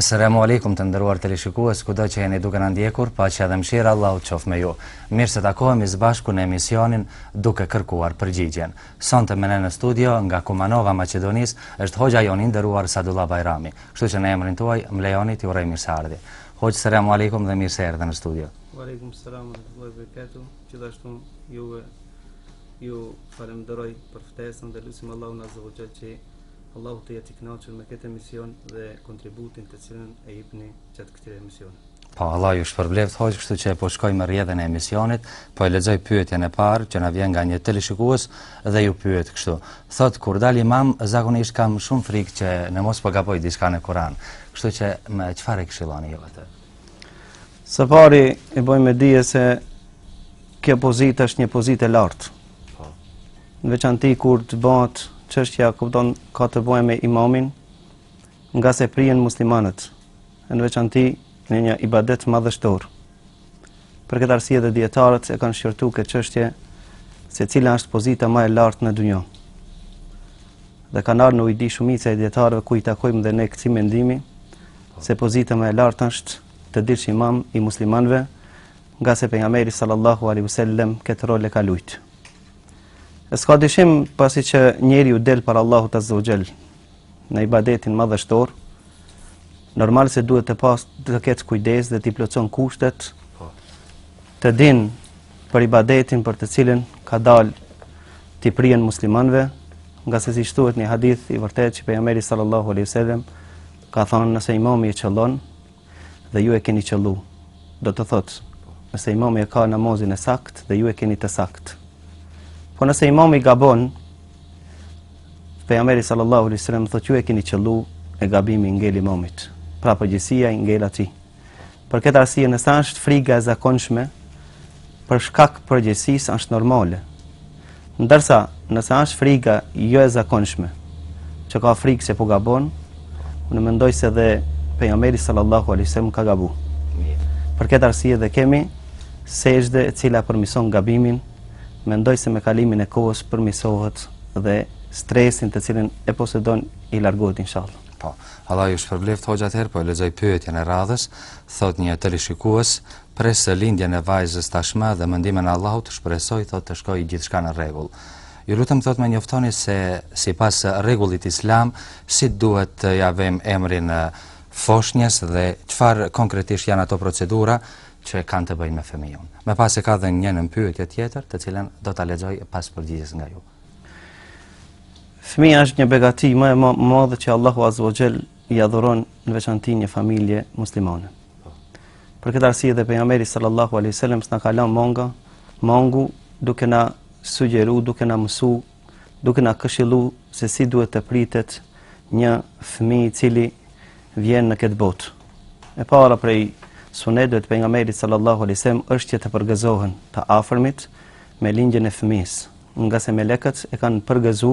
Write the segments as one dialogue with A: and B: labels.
A: Esselemu Alejkum të nderuar teleshikues kudo që jeni duke na ndjekur paqja dhe mëshira e Allahut qoftë me ju. Mirë se takohemi së bashku në emisionin Duke kërkuar përgjigjen. Sonte me ne në studio nga Kumanova e Maqedonisë është hoxha jonë i nderuar Sadullah Bajrami. Kështu që në emrin tuaj më lejoni t'i uroj mirëseardhje. Hoxhë selam alejkum dhe mirë se erdhe në studio.
B: Alejkum selam ue rahmetullahi ue berekatuhu, gjithashtu juve ju falënderoj për ftesën dhe lusim Allahun azze ue xhel që Allahu të jetë i kënaqur me këtë emision dhe kontributin të cilën e jepni gjatë këtyre emisioneve.
A: Po, Allah ju shpërbleftë hoxhë, kështu që po shkoj me rrjedhën e emisionit, po e lexoj pyetjen e parë që na vjen nga një teleshikues dhe ju pyet kështu. Thot, kur dal imam, zakonisht kam shumë frikë që në mos po gaboj diçka në kuran. Kështu që me çfarë e këshilloni ju atë?
B: Së pari, i boj me dije se kjo pozitë është një pozitë e lartë. Po. në veçanti kur të bëhet çështja kupton ka të bëjë me imamin ngase u prin muslimanëve në veçanti në një ibadet madhështor për këtë arsye dhe dijetarët e kanë shqyrtu këtë çështje se cila është pozita më e lartë në dunja dhe kanë ardhur në ujdi shumica e dijetarëve ku i takojmë dhe ne këtij mendimi se pozita më e lartë është të dilsh imam i muslimanëve ngase pejgamberi sallallahu alaihi wasallam këtë rol e ka luajtur E s'ka dyshim pasi që njeriu del para Allahut azze ue xhel në ibadetin madhështor, normal se duhet të pas të ketë kujdes dhe t'i plotëson kushtet, po. të dijë për ibadetin për të cilin ka dal t'i prijë muslimanve, ngase siç thuhet në një hadith i vërtetë që pejgamberi sallallahu aleyhi sallam ka thonë nëse imami e qëllon, dhe ju e keni qëllu, do të thotë, nëse imami e ka namazin e saktë dhe ju e keni të saktë. Po nëse imami gabon, pejgamberi sallallahu alaihi wasallam thotë ju e keni qëllu e gabimi i ngel imamit. Pra përgjegjësia i ngel atij. Për këtë arsye nëse është friga e zakonshme, për shkak përgjegjësisë është normale. Ndërsa, nëse është frika jo e zakonshme, që ka frikë se po gabon, unë mendoj se dhe pejgamberi sallallahu alaihi wasallam ka gabu. Për këtë arsye dhe kemi sexhde e cila përmison gabimin, mendoj se me kalimin e kohës përmisohet dhe stresin të cilin e posedon i largohet inshallah.
A: Po. Allah ju shpërbleftë hoxhë atëherë, po lexoj pyetjen e radhës, thot një teleshikuese, Pres lindjen e vajzës tashmë dhe me ndihmën e Allahut shpresoj thotë të shkojë gjithçka në rregull. Ju lutem thotë më njoftoni se sipas rregullit islam si duhet t'ia vëmë emrin foshnjës dhe çfarë konkretisht janë ato procedura që kanë të bëjnë me fëmijën. Më pas e ka dhënë një nënpyetje tjetër, të cilën do ta lexoj pas përgjigjes nga ju.
B: Fëmija është një begati më e madhe që Allahu azze ue xhel i adhuron në veçanti një familje muslimane. Për këtë arsye dhe pejgamberi sallallahu alaihi wasallam s'na ka lënë mangu, mangu duke na sugjeru, duke na mësu, duke na këshillu se si duhet të pritet një fëmijë i cili vjen n' këtë botë. E para prej sunetëve të pejgamberit sallallahu alaihi wasallam është që të përgëzohen të afërmit me lindjen e fëmisë, nga se melekët e kanë përgëzu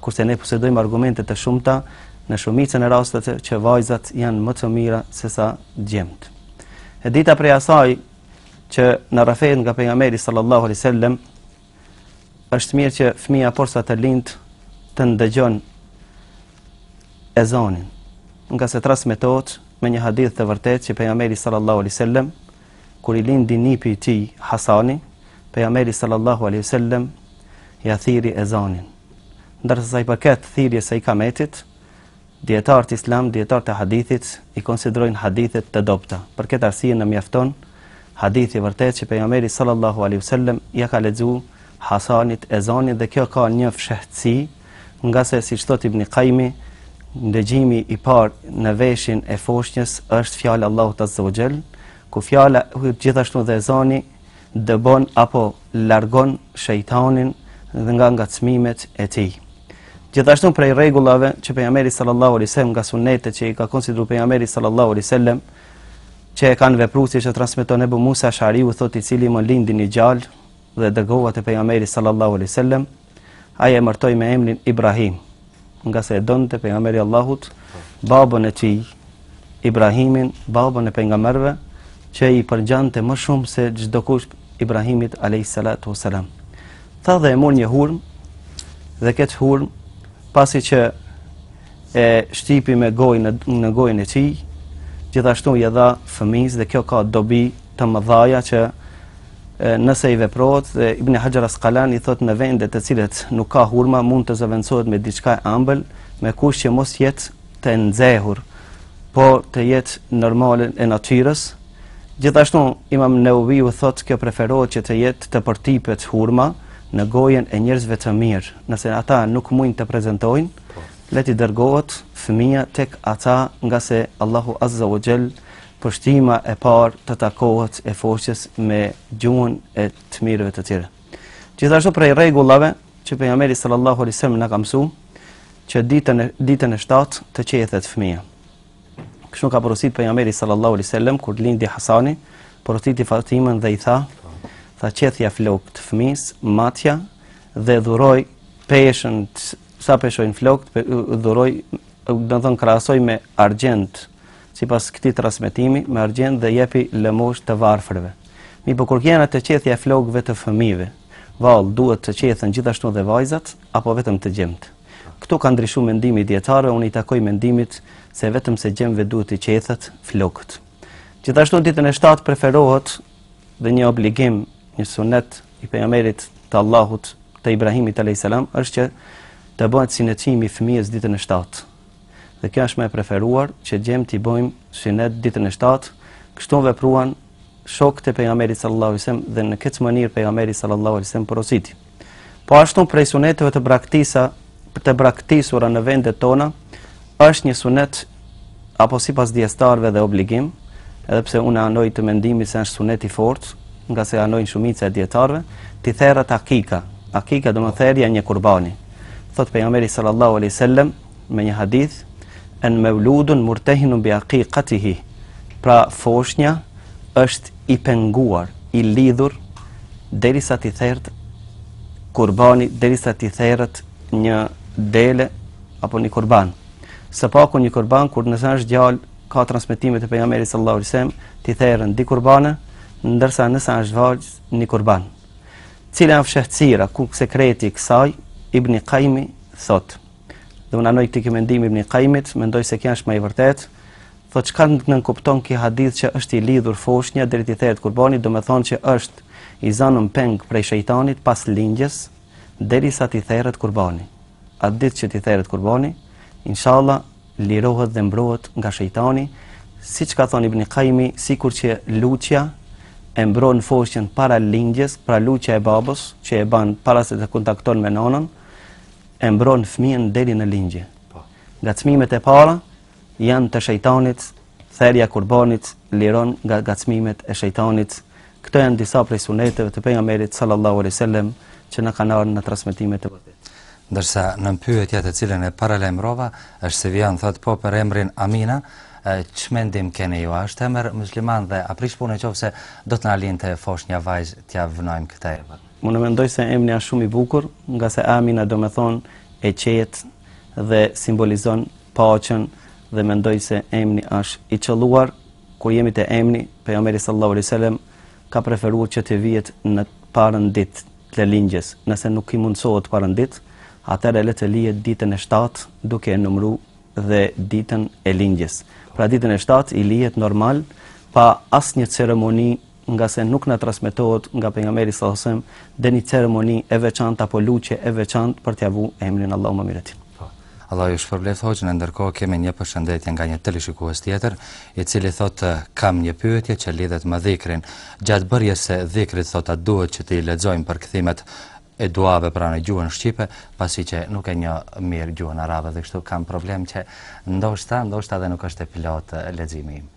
B: kurse ne posedojmë argumente të shumta në shumicën e rasteve që vajzat janë më të mira se sa djemt. E dyta prej asaj që rrëfehet nga pejgamberi sallallahu alaihi wasallam është mirë që fëmija porsa të lind të ndëgjon ezanin nga se transmitohet me një hadith të vërtetë që pejgamberi sallallahu alaihi wasallam Kur i lindi nipi i tij, Hasani, pejgamberi sallallahu alaihi wasallam ia thirri ezanin. Ndërsa sa i përket thirrjes së ikametit, dijetarët islam, dijetarët e hadithit i konsiderojnë hadithet të dobëta. Për këtë arsye na mjafton hadithi i vërtetë që pejgamberi sallallahu alaihi wasallam ia ka lexuar Hasanit ezanin dhe kjo ka një fshehtësi ngase siç thotë Ibn Qayimi, ndëgjimi i parë në veshin e foshnjës është fjala Allahut azza wa jall, ku fjala gjithashtu dhe ezani dëbon apo largon shejtanin dhe nga ngacmimet e tij. Gjithashtu prej rregullave që pejgamberi sallallahu alaihi wasallam nga sunetet që i ka konsideruar pejgamberi sallallahu alaihi wasallam që e kanë vepruar siç transmeton Abu Musa Eshariu thotë i cili më lindi një djalë dhe e dërgova te pejgamberi sallallahu alaihi wasallam Ai e emërtoi me emrin Ibrahim, nga se e donte pejgamberi i Allahut babën e tij Ibrahimin, babën e pejgamberëve, që i përgjante më shumë se çdokush Ibrahimit alayhis salatu wassalam. Tha dhe e mori një hurmë dhe këtë hurmë pasi që e shtypi me gojë në, në gojën e tij, gjithashtu i dha fëmijës dhe kjo ka dobi të mëdha që nëse i veprohet dhe Ibn Hajar Asqalani thotë në vende të cilat nuk ka hurma mund të zëvendësohet me diçka e ëmbël me kusht që mos jetë të nxehur po të jetë normale e natyrës gjithashtu Imam Nawawiu thotë kjo preferohet që të jetë të përtypet hurma në gojën e njerëzve të mirë nëse ata nuk mund të prezantojnë po. le të dërgohet fëmia tek ata nga se Allahu Azza wa Jall Pështyma e parë të takohet e foshnjës me gjuhën e të mirëve të tjere. Gjithashtu prej rregullave që pejgamberi sallallahu alejhi selem na ka mësu, që ditën e, ditën e shtatë të qethet fëmija. Kështu ka porosit pejgamberi sallallahu alejhi selem, kur lindi Hasani, porositi Fatimën dhe i tha, tha qethja flokët fëmijës, matja, dhe dhuroje peshën, sa peshojnë flokët, dhuroje, domethënë krahasoje me argjend, sipas këtij transmetimi, me argjend dhe jepi lëmoshë të varfërve. Mirëpo kur jena te qethja e flokëve të fëmijëve, vallë duhet të qethen gjithashtu dhe vajzat apo vetëm djemtë. Këtu ka ndryshu mendimi i dijetarëve, unë i takoj mendimit se vetëm se djemve duhet t'u qethen flokët. Gjithashtu ditën e 7 preferohet dhe një obligim, një sunet i pejgamberit të Allahut, të Ibrahimit alayhis salam, është që të bëhet synetimi i fëmijës ditën e 7. Dhe kjo është më e preferuar që djemt t'i bëjmë synet ditën e 7, kështu vepruan shokët e pejgamberit sallallahu alajhi wasallam dhe në këtë mënyrë pejgamberi sallallahu alajhi wasallam porositi. Po ashtu prej suneteve të braktisa të braktisura në vendet tona është një sunet apo sipas dijetarëve dhe obligim, edhe pse unë anoj te mendimi se është sunet i fortë, ngase anojnë shumica e dijetarëve, t'i theret akika. Akika do të thotë një kurbani. Thotë pejgamberi sallallahu alajhi wasallam me një hadith el mevludu murtehinun bi akikatihi pra foshnja është i penguar i lidhur derisa t'i theret kurbani derisa t'i theret një dele apo një kurban së paku një kurban kur nëse është djal ka transmetime te pejgamberi sallallahu alajhi wasallam t'i theren dy kurbane ndërsa nëse është vajzë një kurban cila është fshehtësira ky sekreti i kësaj ibn Qayyim thotë Dhe unë anoj te ky mendim i Ibni Kajimit, mendoj se ky është ma i vërteti, dhe çka nënkupton ky hadith që është i lidhur foshnja deri t'i theret kurbani, domethonë që është i zanën peng prej shejtanit pas lindjes, derisa t'i theret kurbani. Atë ditë që t'i theret kurbani, inshallah, lirohet dhe mbrohet nga shejtani, siç ka thonë Ibni Kajimi, sikur që lutja e mbron foshnjën para lindjes, pra lutja e babës, që e ban para se të kontakton me nanën, e mbron fëmijën deri në lindje. Po. Ngacmimet e para janë të shejtanit, therja e kurbanit liron nga ngacmimet e shejtanit. Këto janë disa prej suneteve të pejgamberit sallallahu alaihi wasallam që na kanë ardhur në transmetime të vërteta.
A: Ndërsa në pyetja të cilën e paralajmërova, është se vjen thotë po për emrin Amina, ç'mendim keni ju? A është emër musliman dhe a prish punë nëse do të na lindte foshnja vajzë t'ia vënojmë këtë
B: emër? Unë mendoj se emri është shumë i bukur, ngase Amina do me thonë e qetë dhe simbolizon paqen dhe mendoj se emri është i qëlluar, kur jemi te emri, pejgamberi sallallahu alejhi ve selem, ka preferuar që të vihet në parën ditë të lindjes, nëse nuk i mundësohet parën ditë, atëherë le të lihet ditën e shtatë duke e numru edhe ditën e lindjes. Pra ditën e shtatë i lihet normal, pa asnjë ceremoni ngase nuk na transmetohet nga pejgamberi sallallahu alajhi wasallam ndonjë ceremoni e veçantë apo lutje e veçantë për t'ia vu emrin Allahu më mirë e di.
A: Po. Allahu ju shpërbleftë hoxhë, në ndërkohë kemi një përshëndetje nga një teleshikues tjetër, i cili thotë kam një pyetje që lidhet me dhikrin. Gjatë bërjes së dhikrit thotë a duhet që t'i lexojmë përkthimet e duave pra në gjuhën shqipe, pasi që nuk e njoh mirë gjuhën arabe dhe kështu kam problem që ndoshta, ndoshta dhe nuk është e plotë leximi im.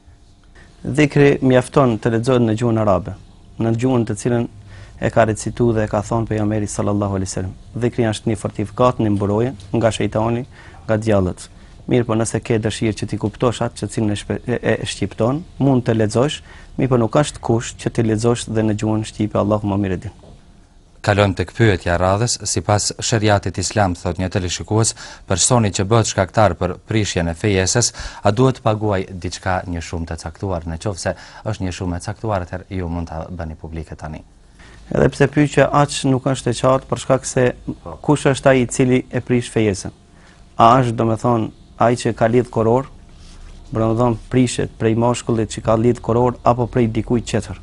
B: Dhikri mjafton të lexohet në gjuhën arabe, në gjuhën të cilën e ka recituar dhe e ka thënë pejgamberi sallallahu alaihi wasallam. Dhikri është një fortifikatë, një mburojë nga shejtani, nga djallët. Mirëpo nëse ke dëshirë që t'i kuptosh atë të cilën e, shpe, e, e shqipton, mund të lexosh, mirëpo nuk është kusht që t'i lexosh dhe në gjuhën shqipe, Allahu më mirë e din.
A: Kalojmë tek pyetja e radhës, sipas sheriatit islam, thotë një teleshikues, personi që bëhet shkaktar për prishjen e fejesës, a duhet të paguajë diçka një shumë të caktuar? Në qoftë se është një shumë e caktuar, atëherë ju mund ta bëni publike tani.
B: Edhe pse pyetja aq nuk është e qartë për shkak se kush është ai i cili e prish fejesën. a është do me thonë ai që ka lidh kurorë, pra do me thonë prishet prej mashkullit që ka lidh kurorë, apo prej dikuj tjetër.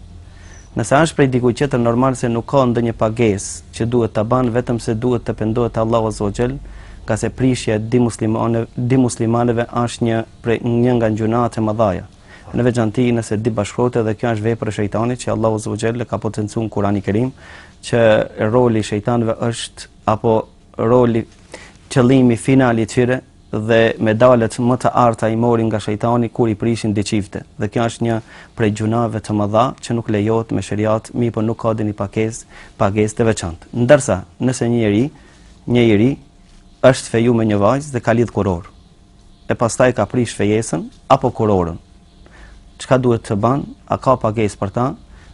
B: Nëse është prej dikuj tjetër, normal se nuk ka ndonjë pagesë që duhet të banë, vetëm se duhet të pendohet Allahu azze ve xhel, ngase prishja e dy, muslimanë, dy muslimanëve është një, prej, një nga gjunahet e mëdhaja. Në veçanti nëse dy bashkëshortë dhe kjo është vepër e shejtanit që Allahu azze ve xhel e ka potencu në Kurani Kerim, që roli i shejtanëve është apo roli, qëllimi final i tyre dhe medaljet më të arta i marrin nga shejtani kur i prishin dy çifte. Dhe kjo është një prej gjunaheve të mëdha që nuk lejohet me sheriat, mirëpo nuk ka ndonji pagesë, pagesë të veçantë. Ndërsa, nëse një njeri, një i ri është feju me një vajzë dhe ka lidh kurorë. E pastaj ka prish fejesën apo kurorën. Çka duhet të banë? A ka pagesë për ta?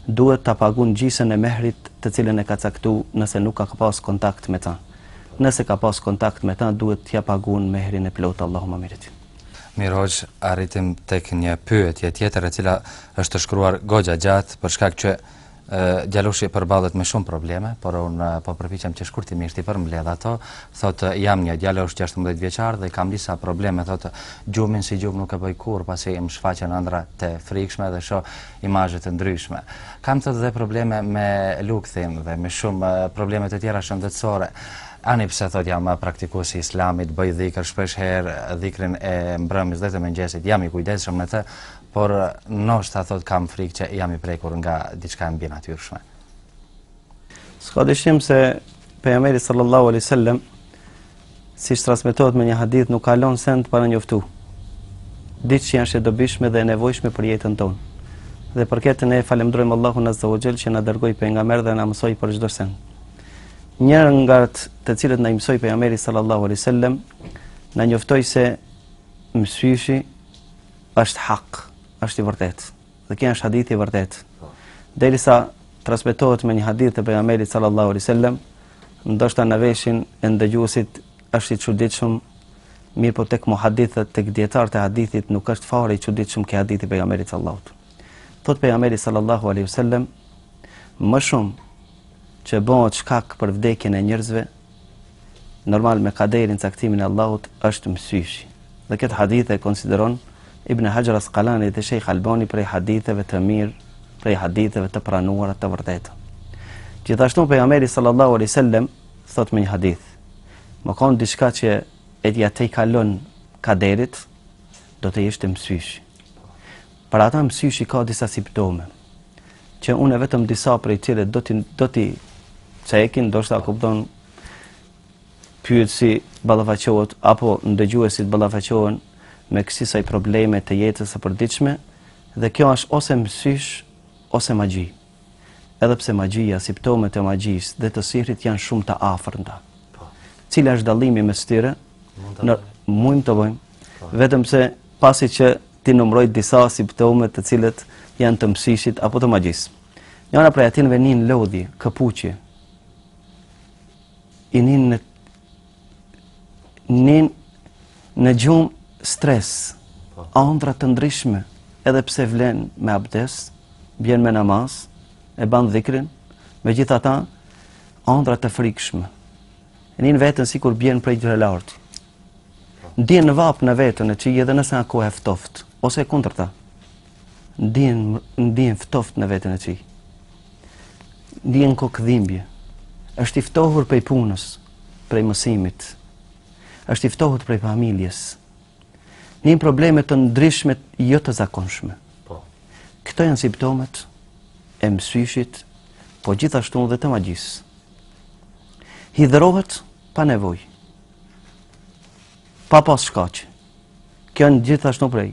B: Duhet ta pagun gjysën e mehrit të cilën e ka caktu nëse nuk ka pas kontakt me ta. Nëse ka pas kontakt me ta duhet t'ja pagun mehrin e plotë Allahu ma
A: mirë e di. Mirë hoxhë, arritim tek një pyetje tjetër e cila është shkruar goxha gjatë për shkak që Djaloshi përballet me shumë probleme, por unë po përpiqem që shkurtimisht t'i përmbledh ato. Thotë, jam një djalosh gjashtëmbëdhjetë vjeçar dhe kam disa probleme, thotë, gjumin si gjumë nuk e bëj kurrë, pasi më shfaqen ëndrra të frikshme dhe shoh imazhe të ndryshme. Kam thotë dhe probleme me lukthin dhe me shumë probleme të tjera shëndetësore. Ani pse thotë jam praktikues i Islamit, bëj dhikr shpesh herë, dhikrin e mbrëmjes dhe të mëngjesit, jam i kujdesshëm në të, por ndoshta thotë kam frikë që jam i prekur nga diçka e mbinatyrshme.
B: S'ka dyshim se pejgamberi sallallahu alaihi wasallam siç transmetohet me një hadith nuk ka lën send pa na njoftu. Ditë që janë të dobishme dhe e nevojshme për jetën tonë. Dhe për këtë ne falënderojmë Allahun Azza wa Jell që na dërgoi pejgamber dhe na mësoi për çdo send. Njëra nga të cilat na mësoi pejgamberi sallallahu alaihi wasallam na njoftoi se mësyshi Është hak, është i vërtetë. Dhe ky është hadith i vërtetë. Po. Derisa transmetohet me një hadith te pejgamberit sallallahu alaihi wasallam, ndoshta në veshin e ndëgjuesit është i çuditshëm, mirëpo tek muhadithët, tek dijetarët e hadithit nuk është fare i çuditshëm ky hadith i pejgamberit sallallahu alaihi wasallam. Thot pejgamberi sallallahu alaihi wasallam, më shumë që bëhet shkak për vdekjen e njerëzve, normal me kaderin caktimin e Allahut është mësyshi. Dhe këtë hadith e konsideron Ibn Hajar Asqalani dhe Sheikh Albani prej haditheve të mirë, prej haditheve të pranuara të vërteta. Gjithashtu pejgamberi sallallahu alaihi wasallam thot me një hadith: "Me kon diçka që ia tejkalon kaderit, do të ishte mësyshi." Për atë mësyshi ka disa simptome, që unë vetëm disa prej tyre do t'i do t'i ceki, sa ta kupton pyetësi ballafaqohet apo ndëgjuesit ballafaqohen me kësisaj probleme të jetës së përditshme dhe kjo është ose mësysh ose magji. Edhe pse magjia, siptomet e magjisë dhe të sihrit janë shumë të afërta. Po. Cila është dallimi mes tyre? Mund të mund të bëjmë Vetëm se pasi që t'i numroj disa simptome të cilat janë të mësyshit apo të magjisë. Njëra prej atyneve nin lodhje, këputje, i nin në, nin në gjumë stres, po. andra të ndryshme, edhe pse flen me abdes, bjen me namaz, e ban dhikrin, megjithatë, andra të frikshme, Nin veten sikur bjen prej së larti. Ndjen vapë në veten e tij edhe nëse ka ftoft, ose e kundërta. Ndjen, ndjen ftoft në veten e tij. Ndjen kokëdhimbje. është i ftohur prej punës, prej mësimit. është i ftohur prej familjes. Ndjen probleme të ndryshmet jo të zakonshme. Po. Këto janë simptomet e mësyshit, po gjithashtu dhe të magjisë. Hidhërohet pa nevojë. Pa pas shkaqe. Kjo janë gjithashtu prej.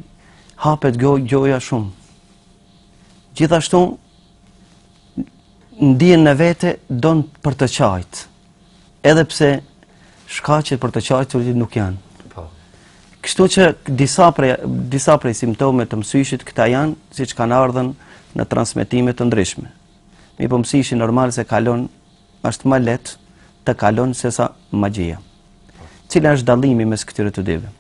B: Hapet goj, goja shumë. Gjithashtu, ndien në vete, don për të qajtë. Edhe pse shkaqet për të qajtë, nuk janë. Kështu që disa prej, disa prej simptomeve të mësyshit këta janë, siç kanë ardhur në transmetime të ndryshme. Mirëpo mësyshi normal se kalon është më lehtë të kalon se sa magjia. Cila është dallimi mes këtyre të dyve?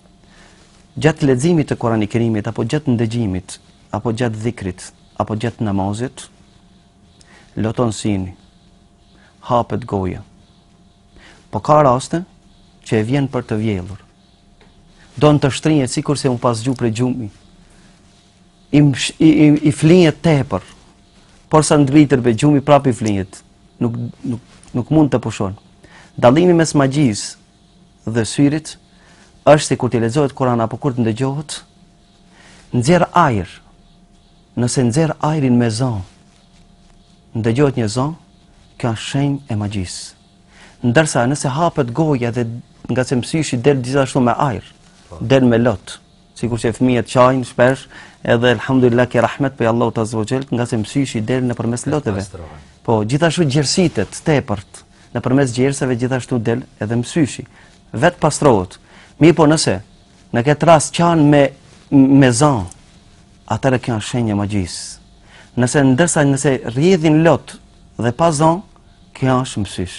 B: Gjatë leximit të Kur'anit Kerimit apo gjatë ndëgjimit, apo gjatë dhikrit, apo gjatë namazit, loton syni, hapet goja. Po ka raste që i vjen për të vjellur. Don të shtrihet, sikurse u pas gju prej gjumi, i, i, i, i flihet tepër, Por sa ngrihet prej gjumi prapë i flihet, nuk, nuk, nuk mund të pushon. Dallimi mes magjisë dhe syrit është se kur të lexohet Kur'ani apo kur të ndëgjohet, nxjerr ajër, nëse nxjerr ajrin me zo, ndëgjohet një zo, kjo është shenjë e magjisë. Ndërsa nëse hapet goja dhe ngase mësyshi del gjithashtu me ajër, po. del me lotë, Sikur që fëmijët qajnë shpesh, edhe elhamdulillah është rahmet prej Allahut azze ve xhel, ngase mësyshi del nëpërmjet lotëve. Po, gjithashtu djersitet tepër. Nëpërmjet djersëve gjithashtu del edhe mësyshi. Vet pastrohet. Mirëpo nëse në këtë rast qan me me zo, atëherë kjo është shenjë e magjisë. Nëse ndërsa nëse rrjedhin lot dhe pa zo, kjo është mësysh.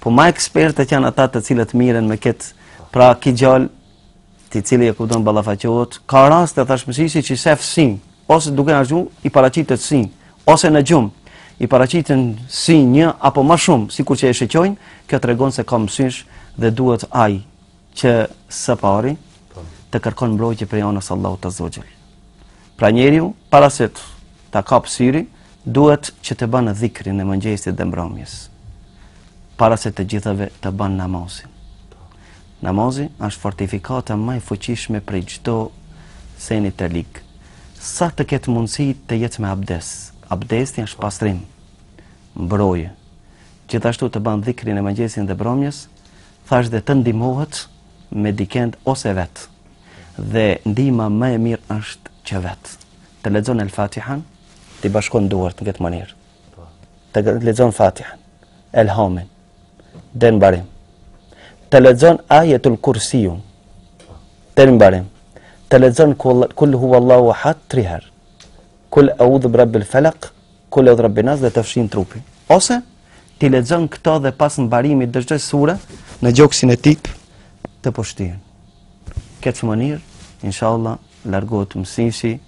B: Po më ekspertët janë ata të cilët merren me këtë praktikë gjallë I cili e kupton ballafaqohet, ka raste thash mësysh që shef sy, ose duke në gjumë i paraqitet sy, ose në gjumë i paraqiten sy një apo më shumë, sikur që e shiqojnë, kjo tregon se ka mësysh dhe duhet ai që së pari po. të kërkon mbrojtje prej anës Allahut azze ve xhel. Pra njeriu, para se ta kapë syri, duhet që të banë dhikrin e mëngjesit dhe mbrëmjes. Para se të gjithave të banë namazin. Namazi është fortifikata më e fuqishme prej çdo seni të lik. Sa të ketë mundësi të jetë me abdes. Abdesti është pastrim, mburojë. Gjithashtu të banë dhikrin e mëngjesit dhe mbrëmjes, thash dhe të ndihmohet me dikend ose vetë. Dhe ndihma më e mirë është që vetë. Të lexon El-Fatihan, t'i bashkon duart në këtë mënyrë. Të lexon Fatihan, Elhamin, deri në mbarim. Të lexon ajetul kursinë deri në mbarim. Të lexon kul huvallahu ahad tri herë. Kul a'udhu bi rabbil falaq, kul a'udhu bi rabbin nas dhe të fshin trupin. Ose t'i lexon këto dhe pas mbarimit të çdo sure në gjoksin e tij të pështyn. Këtë mënyrë, inshallah, largohet mësyshi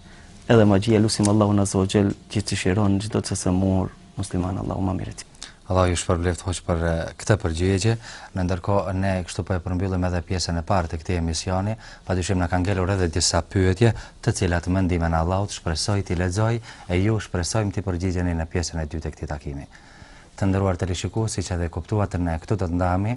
B: edhe magjia lusim Allahun azza wa jall që ta shëron çdo të sëmurë musliman Allahumme amin.
A: Allahu ju shpërbleftë hoxhë për këtë përgjigje. Në ndërkohë ne kështu po e përmbyllim edhe pjesën e parë të këtij emisioni. Padyshim na kanë ngelur edhe disa pyetje, të cilat me ndihmën e Allahut shpresoj t'i lexoj e ju shpresojmë t'i përgjigjeni në pjesën e dytë të këtij takimi. Të nderuar teleshikues, siç edhe e kuptuat ne këtu do të ndahemi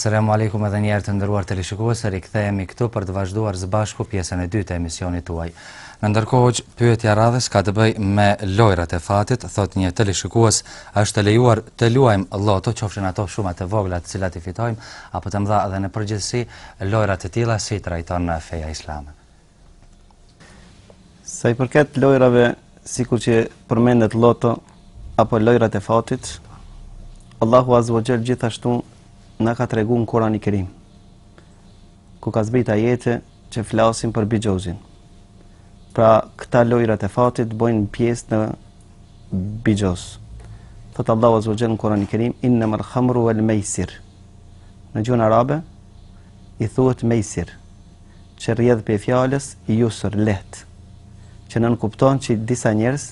A: Selamu alejkum edhe një herë të nderuar teleshikues, rikthehemi këtu për të vazhduar së bashku pjesën e dytë të emisionit tuaj. Në ndërkohë, pyetja e radhës ka të bëjë me lojrat e fatit, thotë një teleshikues, a është e lejuar të luajmë loto, qofshin ato shuma të vogla të cilat i fitojmë apo të mëdha dhe në përgjithësi, Lojra të tilla si i trajton feja islame?
B: Sa i përket lojrave sikur që përmendet loto apo lojrat e fatit, Allahu Azza wa Jall gjithashtu na ka treguar në Kur'ani Kerim. Ku ka zbritë ajete që flasin për bixhozin. Pra, këta lojrat e fatit bëjnë pjesë në bixhoz. Thotë Allahu Azza wa Jall në Kur'ani Kerim, "Innamal khamru wal maisir" Në gjuhën arabe i thuhet mejsir, që rrjedh prej fjalës yusr, lehtë, që nënkupton që disa njerëz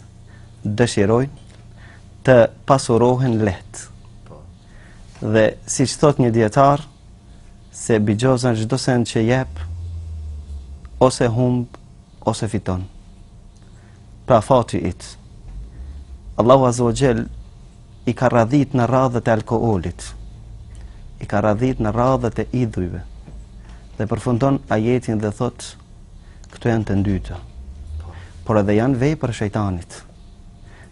B: dëshirojnë të pasurohen lehtë. Po. Dhe siç thotë një dijetar, se bixhoz asht çdo send që jep, ose humb, ose fiton. Pra fati yt. Allahu Azza wa Jall I ka radhit në radhët e alkoolit, i ka radhit në radhët e idhujve, dhe përfundon ajetin dhe thot, këto janë të ndyta, por edhe janë vepër shejtanit,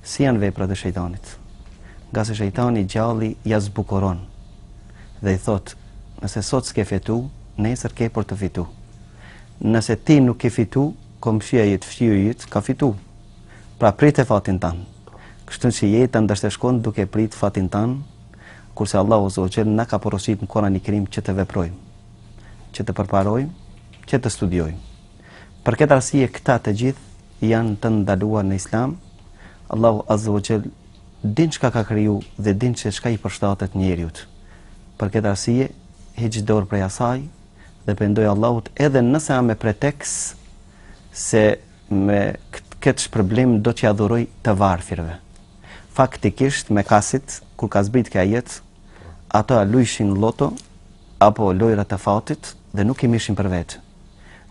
B: si janë vepra të shejtanit, ngase shejtani djalli ja zbukuron, dhe i thot, nëse sot s'ke fitu, nesër ke për të fitu, nëse ti nuk ke fitu, komshia jot fqiu jot, ka fitu, Pra prite fatin tand. Kështu që jeta njeriut i shkon duke pritë fatin tand, kurse Allahu Azza wa Jall na ka porosit në Kuranin Kerim që të veprojmë, që të përparojmë, që të studiojmë. Për këtë arsye këta të gjithë janë të ndaluar në islam, Allahu Azza wa Jall din çka ka kriju dhe din se çka i përshtatet njeriut. Për këtë arsye, heq dorë prej asaj dhe pendoju Allahut edhe nëse a me pretekst se Me këtë shpërblim do t'ja dhuroj të varfërve. Faktikisht mekasit, kur ka zbrit ky ajet, ata lujshin loto, apo lojrat e fatit, dhe nuk i mirrshin për vetë.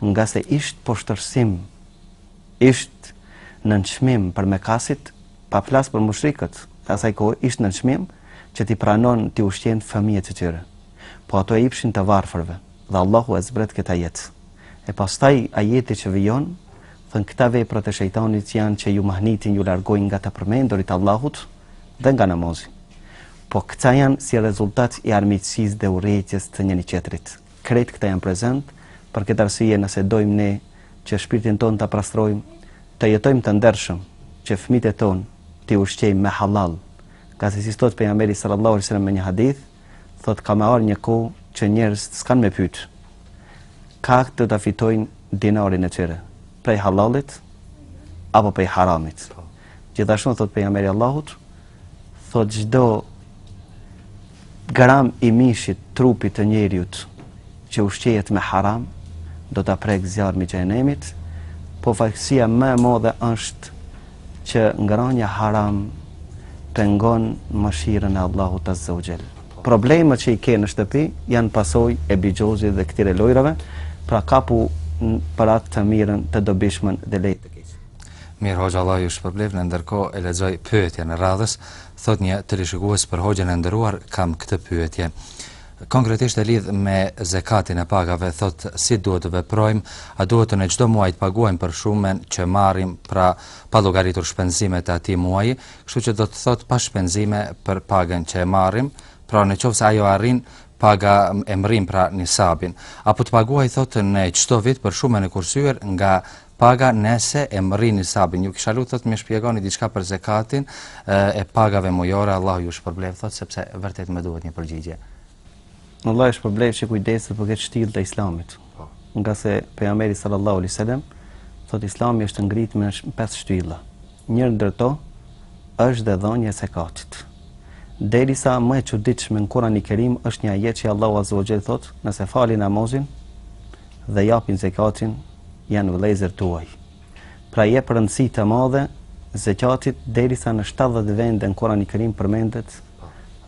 B: Ngase ishte poshtërsim, ishte nënçmim për mekasit, po flas për mushrikët, asaj kohe ishte nënçmim, që t'i pranon t'i ushqen fëmijet e tyre. Po ato ja ipshin të varfërve, dhe Allahu e zbret këtë ajet. E pastaj ajeti që vijon, thotë këta vepra të shejtanit janë që ju mahnitin, ju largojnë nga të përmendurit Allahut dhe nga namazi. Po këta janë si rezultat i armiqësisë dhe urrejtjes te njëri tjetrit. Krejt këta janë prezent, për këtë arsye nëse dojmë ne që shpirtin ton ta pastrojmë, të jetojmë të ndershëm, që fëmijët ton t'i ushqejmë me hallall, ngase siç thot Pejgamberi sallallahu alaihi sallam në një hadith, thotë ka me ardh një kohë që njerëzit s'kanë me pytë. Kah do ta fitojnë dinarin e tyre, prej hallallit, apo prej haramit. Po. Gjithashtu thotë Pejgamberi i Allahut, thotë çdo gram i mishit trupit të njeriut që ushqehet me haram, do ta prek zjarmi xhehenemit, po fatkeqsia më e modhe është që ngrënia e haramit pengon mëshirën e Allahut Azza wa Jall. Problemet që i ke në shtëpi janë pasojë e bixhozit dhe këtyre lojrave, pra kapu për atë të mirën, të dobishmen dhe lejt të keqen.
A: Mirë hoxha Allah ju shpërbleftë, në ndërkohë e lexoj pyetjen e radhës, thot një teleshikues për hoxhën e nderuar kam këtë pyetje. Konkretisht e lidh me zekatin e pagave, thotë si duhet të veprojmë, a duhet në çdo muaj të paguajmë për shumën që marrim, pra pa llogaritur shpenzimet e atij muaji, kështu që do të thotë pa shpenzime për pagën që e marrim, pra në qoftë se ajo arrin paga e mrrim pra nisabin, apo të paguaj thotë në çdo vit për shumën e kursyer nga Paga nëse e mrrin nisabin. Ju kisha lutur të më shpjegoni diçka për zekatin e pagave mujore, Allahu ju shpërbleft thot sepse vërtet më duhet një përgjigje.
B: Allahu ju shpërbleft që kujdeseni për këtë stil të Islamit. Po. Ngase pejgamberi sallallahu alaihi wasallam thot Islami është ngrit me pesë shtylla. Një ndër to është dhe dhënia e zekatit. Derisa më e çuditshme në Kur'anin e Kerim është një ajet që Allahu azza wa jall thot, nëse falin namazin dhe japin zekatin, janë vëllezër tuaj. Pra jep rëndësi të madhe zekatit derisa në 70 vende në Kur'anin e Kerim përmendet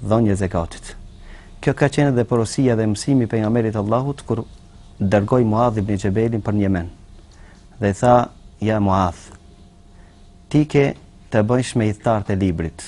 B: dhënia e zekatit. Kjo ka qenë edhe porosia dhe mësimi i pejgamberit Allahut kur dërgoi Muadh ibn Xhebelin për Jemen. Dhe i tha, ja Muadh, ti ke të bëjsh me ithtarët e librit.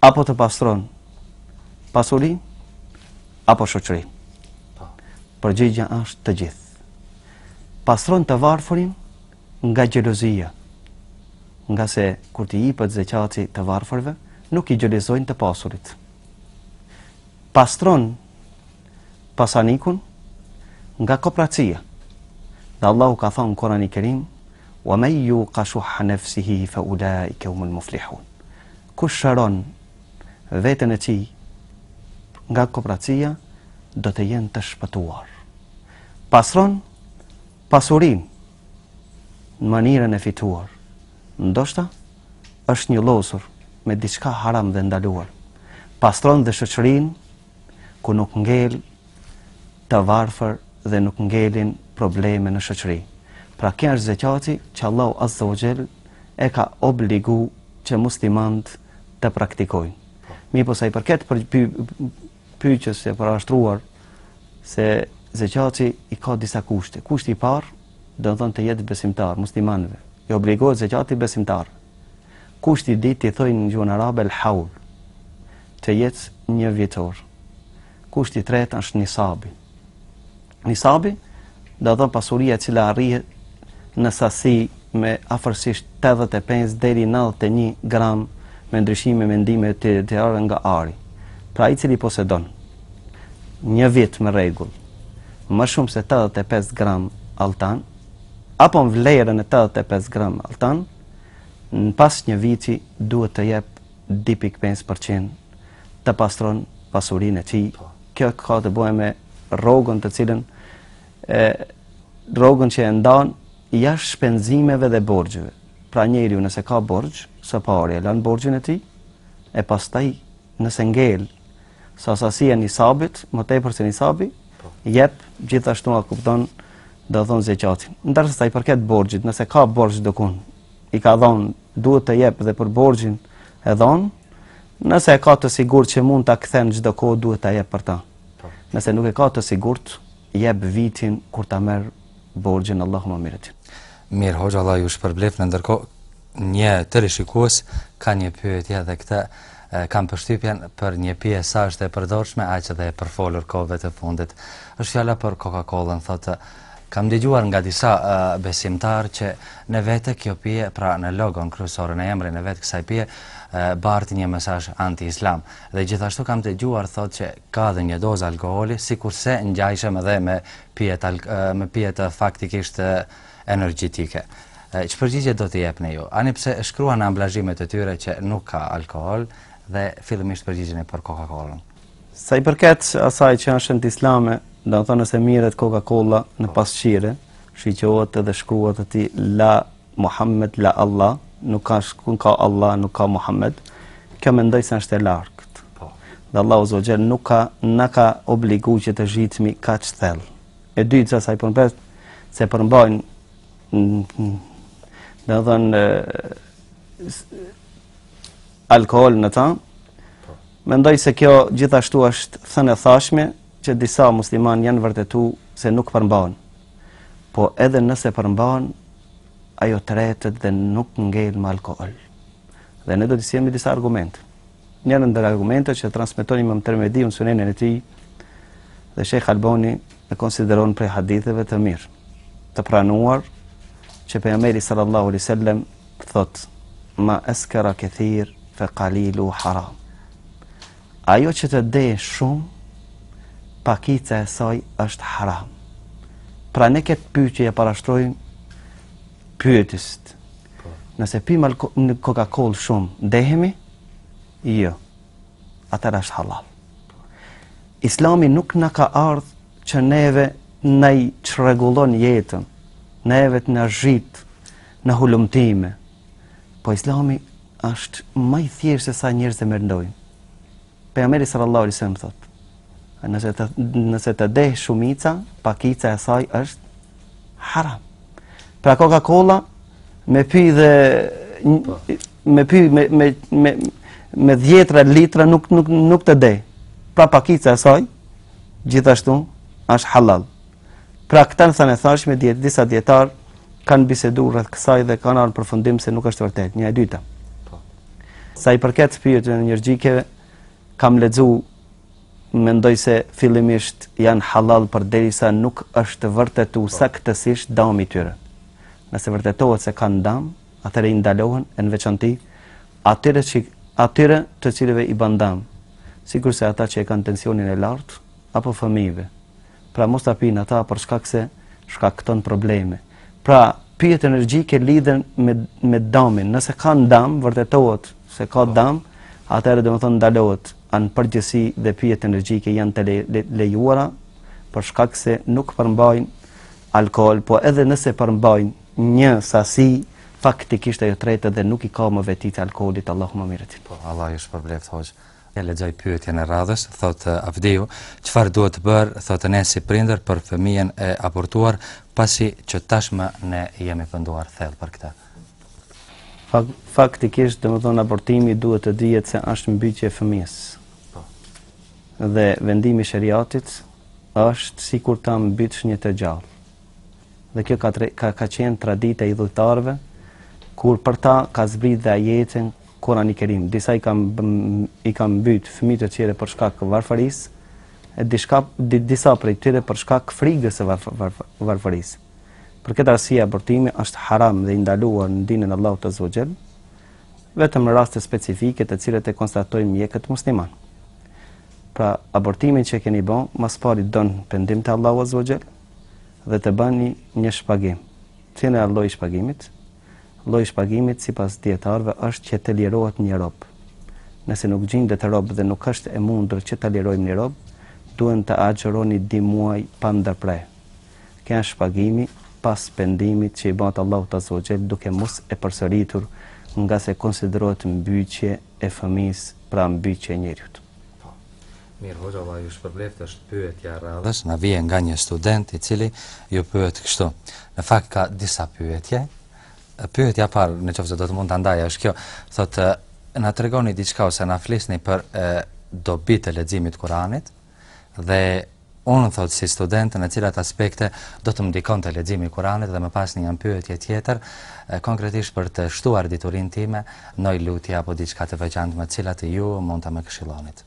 B: apo të pastron pasurin apo shoqërin. Po. Përgjigja është të gjithë. Pastron të varfurin nga xhelozia, ngase kur t'i jipet zeqati të varfurve, nuk i xhelozojnë të pasurit. Pastron pasanikun nga kopracia. Dhe Allahu ka thonë në Kurani Kerim, "Wa man yuqa shuhha nafsihi fa ulaika humul muflihun." Kush shëron veten e tij nga kopracia, do të jenë të shpëtuar. Pastron pasurin në mënyrën e fituar. Ndoshta është njollosur me diçka haram dhe ndaluar. Pastron dhe shoqërin ku nuk ngel të varfër dhe nuk ngelin probleme në shoqëri. Pra kjo është zeqati që Allahu Azza wa Jell e ka obligu që muslimant të praktikojnë. Po. Mirëpo sa i përket për py, pyetjes e parashtruar se zeqati i ka disa kushte. Kushti i parë domethënë të jetë besimtar, muslimanve. I obligohet zeqati besimtar. Kushti i dytë i thojnë në gjuhën arabe el haul, të jetë njëvjetor. Kushti i tretë është nisabi. Nisabi domethënë pasuria e cila arrihet në sasi me afërsisht 85 deri 91 gram me ndryshime mendime të të arë nga ari. Pra ai i cili posedon një vit me rregull, më shumë se 85 gram altan, apo në vlerën e 85 gram altan, Në pas një viti duhet të jep dy pikë pesë për qind të pastron pasurinë e tij. Po. Kjo ka të bëjë me rrogën të cilën e rrogën që e ndan jashtë shpenzimeve dhe borxheve. Pra njeriu nëse ka borxh, së pari e lan borxhin e tij, e pastaj nëse ngel sa sasia e nisabit, më tepër se nisabi, po. jep gjithashtu a kupton do të thonë zekatin. Ndërsa sa i përket borxhit, nëse ka borxh dikun, i ka dhon, duhet të jep dhe për borxhin e dhon, nëse e ka të sigurt që mund ta kthen çdo kohë duhet ta jep për ta. Po. Nëse nuk e ka të sigurt, jep vitin kur ta merr borxhin Allahu më mirë e di.
A: Mirë, hoxha Allah ju shpërbleft në ndërkohë Një teleshikues ka një pyetje dhe këtë kam përshtypjen për një pije sa është e përdorshme, aq edhe e përfolur kohëve të fundit. Është fjala për Coca-Colën, thotë kam dëgjuar nga disa uh, besimtarë që në vete kjo pije, pra në logon kryesore në emrin e vet kësaj pije, uh, bart një mesazh anti-islam. Dhe gjithashtu kam dëgjuar thotë që ka dhe një dozë alkooli, sikurse ngjashëm edhe me pijet uh, me pijet faktikisht uh, energjitike. Çfarë përgjigje do të jepni ju? Ani pse e shkruan në ambalazhimet e tyre që nuk ka alkohol dhe fillimisht përgjigjeni për Coca-Cola-n.
B: Sa i përket asaj që është anti-islame, do të thonë nëse mirret Coca-Cola në po. pasqyrë, shiqohet edhe shkruhet aty la Muhammed la Allah, nuk ka shkun ka Allah, nuk ka Muhammed. Kjo mendoj se është e largët. Po. Dhe Allahu Azze ve xhel nuk ka, na ka obligu që të zhytemi kaq thellë. e dyta sa i përket se përmbajnë domethënë alkohol në ta po. mendoj se kjo gjithashtu është thënë e thashme që disa musliman janë vërtetu se nuk përmban po edhe nëse përmban ajo tretet dhe nuk ngel më alkohol dhe ne do t'i sjellim disa argumente Njëri ndër argumentet që transmeton Imam Tirmidhi në Sunenin e tij dhe Sheikh Albani e konsideron prej haditheve të mirë, të pranuar që pejgamberi sallallahu alaihi wasallam thot ma askara kathir fa qalilu haram. Ajo që të deh shumë, pakica e saj është haram. Pra ne këtë pyetje ia parashtrojmë pyetësit. Po. Nëse pimë ne Coca-Cola shumë, dehemi? Jo. Atëherë është halal. Islami nuk na ka ardh që neve na e çrregullon jetën, neve të na zhyt në hulumtime. Po Islami është më i thjeshtë se sa njerëzit e mendojnë. Pejgamberi sallallahu alaihi wasallam thotë, nëse të, nëse të deh shumica, pakica e saj është haram. Pra Coca-Cola me pi dhe po. me pi me me me me dhjetra litra nuk nuk nuk të deh. Pra pakica e saj gjithashtu është halal. Pra këta janë thënë e thashme, dijetë, disa dijetarë kanë bisedu rreth kësaj dhe kanë ardh në përfundim se nuk është e vërtetë, një e dyta. Po. Sa i përket se pijet energjike, kam lexu, mendoj se fillimisht janë halal përderisa nuk është vërtetu po. saktësisht dami i tyre. Nëse vërtetohet se kanë dam, atëherë i ndalohen e në veçanti, atyre, që, atyre të cilëve i ban dam, sikurse ata që e kanë tensionin e lartë, apo fëmijëve. Pra mos ta pinë ata për shkak se shkakton probleme. Pra pijet energjike lidhen me me damin. Nëse kanë dam, vërtetohet se ka po. dam, atëherë domethënë ndalohet a në përgjithësi dhe pijet energjike janë të le, le, lejuara për shkak se nuk përmbajnë alkool, po edhe nëse përmbajnë një sasi faktikisht ajo tretet dhe nuk i ka më vetitë e alkoolit, Allahu më mirë e di.
A: Po Allah ju shpërbleftë hoxhë. E lexoj pyetjen e radhës, thotë Avdiu, çfarë duhet bërë, thotë ne si prindër për fëmijën e abortuar, pasi që tashmë ne jemi penduar thellë për këtë.
B: Fak, faktikisht, domethënë abortimi duhet të dihet se është mbytje e fëmijës. Po. Dhe vendimi i sheriatit është sikur ta mbytsh një të gjallë. Dhe kjo ka, tre, ka, ka qenë tradita e idhujtarëve, kur për ta ka zbrit edhe ajeti në Kurani Kerim. Disa i kanë, i kanë mbyt fëmijët e tyre për shkak varfërisë, e dishka, di, disa prej tyre për shkak frikës së varf, varf, varfërisë. Për këtë arsye abortimi është haram dhe i ndaluar në dinin e Allahut azze ve xhel, vetëm në raste specifike të cilët e konstatojnë mjekët musliman. Pra, abortimin që keni bon, ma s'pari don pendim te Allahu azze ve xhel, dhe të bëni një shpagim. Cili a lloji i shpagimit? Lloji i shpagimit sipas dijetarëve është që të lirohet një rob. Nëse nuk gjindet rob dhe nuk është e mundur që të lirojmë një rob, duhet të agjëroni dy muaj pa ndërpre. Kjo është shpagimi pas pendimit që i bahet Allahut azze ve xhel duke mos e përsëritur ngase konsiderohet mbytje e fëmijës pra mbytje e njeriut.
A: Mirë hoxhë Allah ju shpërbleftë është pyetja e radhës na vjen nga një student i cili ju pyet kështu. Në fakt ka disa pyetje. Pyetja e parë në qoftë se do të mund ta ndaj është kjo. Thotë, na tregoni diçka ose na flisni për e, dobitë e leximit të Kuranit dhe Unë, thotë, si student, në cilat aspekte do të më ndikonte leximi i Kuranit dhe më pas në një pyetje tjetër, konkretisht për të shtuar diturinë time, noj lutje apo diçka të veçantë me të cilat ju mund të më këshillonit.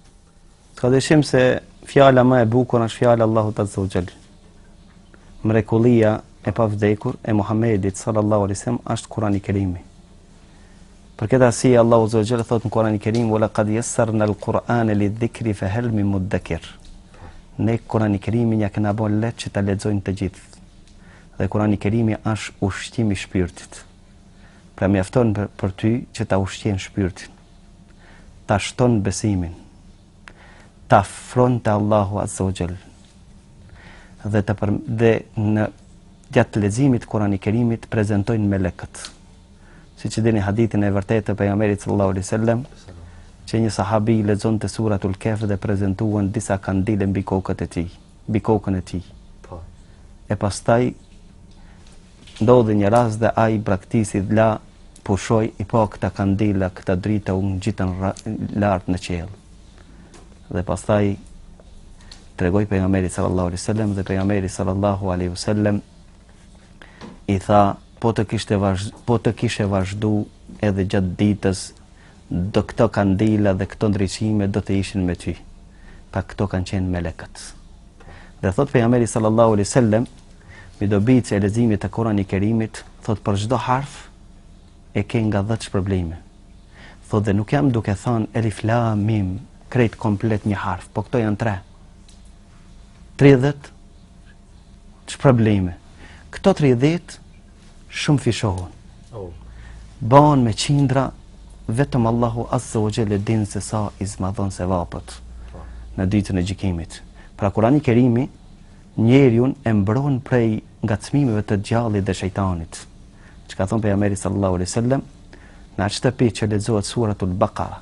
B: S'ka dyshim se fjala më e bukur është fjala e Allahut azze ve xhel. Mrekullia e pavdekur e Muhammedit sallallahu alaihi wasallam është Kurani Kerimi. Për këtë arsye Allahu Azza wa Jalla thot në Kur'anin e Kerim: "Wa laqad yassarna al-Qur'ana lidh-dhikri fa hal min mudakkir." Ne Kur'anin e Kerim ja kena bo lehtë që ta lexojnë të gjithë. Dhe Kur'ani i Kerim është ushqim i shpirtit. Pra mjafton për, për ty që ta ushqen shpirtin. Ta shton besimin. t'afron te Allahu Azza wa Jall. Dhe të për, dhe në gjatë leximit të Kur'anit Kerimit prezentojnë melekët. Siç e dini hadithin e vërtetë të pejgamberit sallallahu alaihi wasallam, që një sahabi lexonte suratul Kahf dhe prezentuan disa kandile mbi kokën e tij, mbi kokën e tij. Po. E pastaj Ndodhi një rast dhe ai braktisi dhla pushoi i pa këta kandile, këta drita u ngjitën lart në qiell. Dhe pastaj tregoi pejgamberi sallallahu alaihi wasallam dhe pejgamberi sallallahu alaihi wasallam i tha po të kishte vazh, po të kishe vazhdu edhe gjatë ditës Do këto kandila dhe këto ndriçime do të ishin me ty. Pra këto kanë qenë melekët. Dhe thot pejgamberi sallallahu alaihi wasallam, mbi dobitë e leximit të Kur'anit Kerimit, thot për çdo harf e ke nga 10 shpërblime. Thot dhe nuk jam duke thënë elif lam mim, krejt komplet një harf, po këto janë 3. 30 shpërblime. Këto 30 shumëfishohen. Oh. Bon me qindra, vetëm Allahu Azza wa Jall e din se sa i zmadhon sevapët po. në ditën e gjykimit. Pra Kurani Kerimi njerjun e mbron prej ngacmimeve të djallit dhe shejtanit. Siç ka thonë pejgamberi sallallahu alaihi wasallam, në atë shtëpi që lexohet suratul bakara,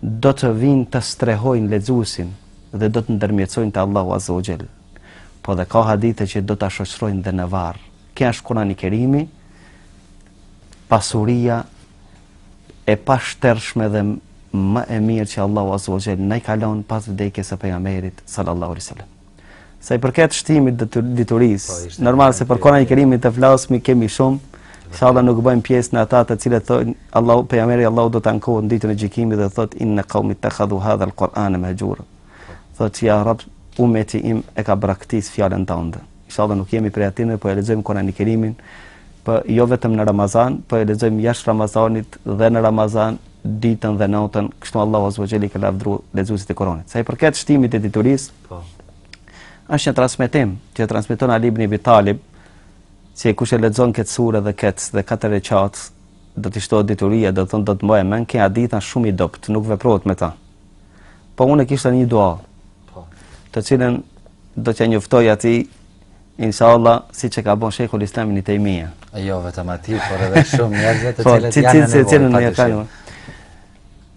B: do të vijnë të strehojnë lexuesin dhe do të ndërmjetësojnë te Allahu Azza wa Jall. Po dhe ka hadithe që do ta shoqërojnë dhe në varr. Ky është Kurani i Kerimi, pasuria e pashtershme dhe më e mirë që Allahu Azza wa Jall na i ka lon pas vdekjes së pejgamberit sallallahu alaihi wasallam. Sa i përket shtimit të diturisë, po, normal se për Kur'anin e Kerimin të flasmi kemi shumë. Inshallah nuk bëjmë pjesë në ata të cilët thonë Allahu pejgamberi Allahu do të ankohet në ditën e gjykimit dhe thotë inna qaumi takhadhu hadha al-Qur'an mahjura. Thotë ja Rabb, umeti im e ka braktis fjalën tënde. Inshallah nuk jemi prej atyre, po e lexojmë Kur'anin e Kerimin, po jo vetëm në Ramazan, po e lexojmë jashtë Ramazanit dhe në Ramazan ditën dhe natën, kështu Allahu azza wa jalla ka lavdëruar lexuesit e Kur'anit. Sa i përket shtimit të diturisë, Po. Është një transmetim që transmeton Ali ibn Abi Talib se kush e lexon këtë sure dhe këtë dhe katër rekate do t'i shtohet dituria, do të thonë do të mbajë mend ky hadith është shumë i dobët, nuk veprohet me ta. Po unë kisha një dua. Po. Të cilën do të njoftoj ty inshallah siç e ka bën Sheikh ul Islam ibn Taymija.
A: Jo vetëm ty, por edhe shumë njerëz të po, cilët janë në. Po,
B: cilën e kanë.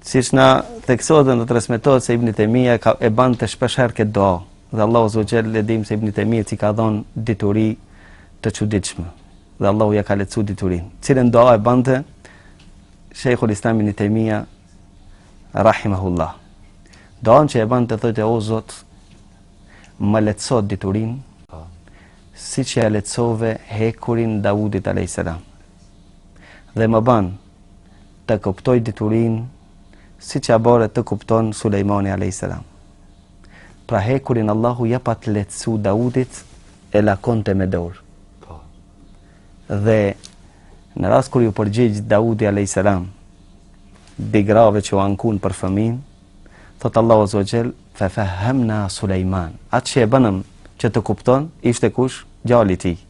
B: Siç na theksohet dhe na transmetohet se Ibn Taymija e bante shpesh herë këtë dua. Dhe Allahu Azza wa Jall e dim se Ibn Taymija i ka dhënë dituri të çuditshme. Dhe Allahu ia ka lehtësu diturinë. Cilën dua e bante Sheikhul Islam Ibn Taymija rahimahullah. Doan që e bante thotë o Zot, më lehtëso diturinë siç e lehtësove hekurin Davudit a.s. Dhe më ban të kuptoj diturinë siç e bore të kupton Sulejmani a.s. Pra hekurin Allahu ia pat lehtësu Daudit e lakonte me dorë po. dhe në rast kur iu përgjigj Daudi a.s. dy grave që u ankun për fëmijën thotë Allahu azza wa jall fe fehemna Sulejman atë që e bënëm që të kupton ishte kush djali i tij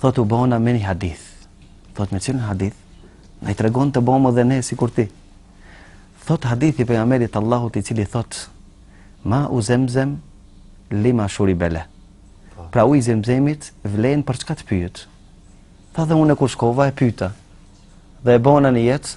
B: Thotë u bona me një hadith. Thotë me cilin hadith? Na i trego të bomë dhe ne sikur ti. Thotë hadithi i pejgamberit Allahut i cili thotë Mau zemzem lima shuribe leh. Po. Pra uji i zemzemit vlen për çka të pihet. Tha dhe unë kur shkova e pita. Dhe e bona nijet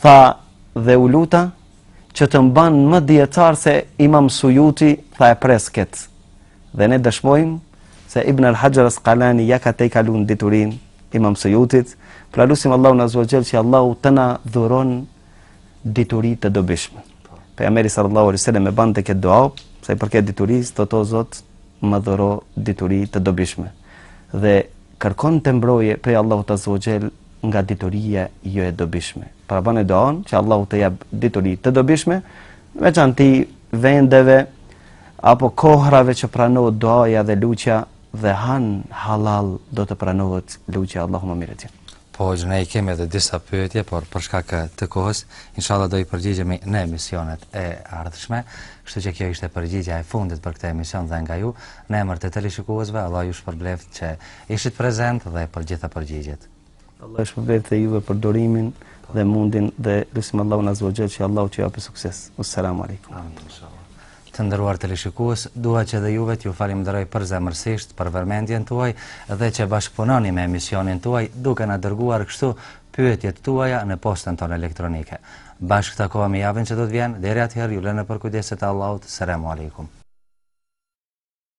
B: Tha dhe u luta që të mban më djetar se imam sujuti tha e presket. Dhe ne dëshmojmë se Ibn al-Hajr as-Qalani ia ka tejkalu në dituri imam sujutit, pra lusim Allahun azza wa jall që Allahu të na dhuron dituri të dobishme. Pejgamberi sallallahu alaihi sallam e bante këtë dua, sa i përket diturisë, thotë o Zot më dhuro dituri të dobishme. Dhe kërkonte mbrojtje prej Allahut azza wa jall nga dituria jo e dobishme. Pra bëne duanë që Allahu të japë dituri të dobishme, në veçanti vendeve apo kohrave që pranohet duaja dhe lutja dhe han halal do të pranohet lutja Allahu më
A: së miri e di. Hoxhë, ne i kemi edhe disa pyetje, por për shkak të kohës, inshallah do t'i përgjigjemi në emisionet e ardhshme. Kështu që kjo ishte përgjigja e fundit për këtë emision dhe nga ju, në emër të televizionit, Allah ju shpërbleftë që Ishit prezent dhe për gjitha përgjigjet.
B: Allah ju shpërblefte juve për durimin dhe mundin dhe lusim Allahun Azza wa Jall që Allahu t'ju japë sukses. Esselamu alejkum.
A: Amin inshallah. Të nderuar teleshikues, dua që dhe juve t'ju falenderoj përzemërsisht për vëmendjen tuaj dhe që bashkëpunoni me emisionin tuaj duke na dërguar kështu pyetjet tuaja në postën tonë elektronike. Bashkë takohemi javën që do të vjen. Deri atëherë ju lë nën përkujdesjen e Allahut. Selam alejkum.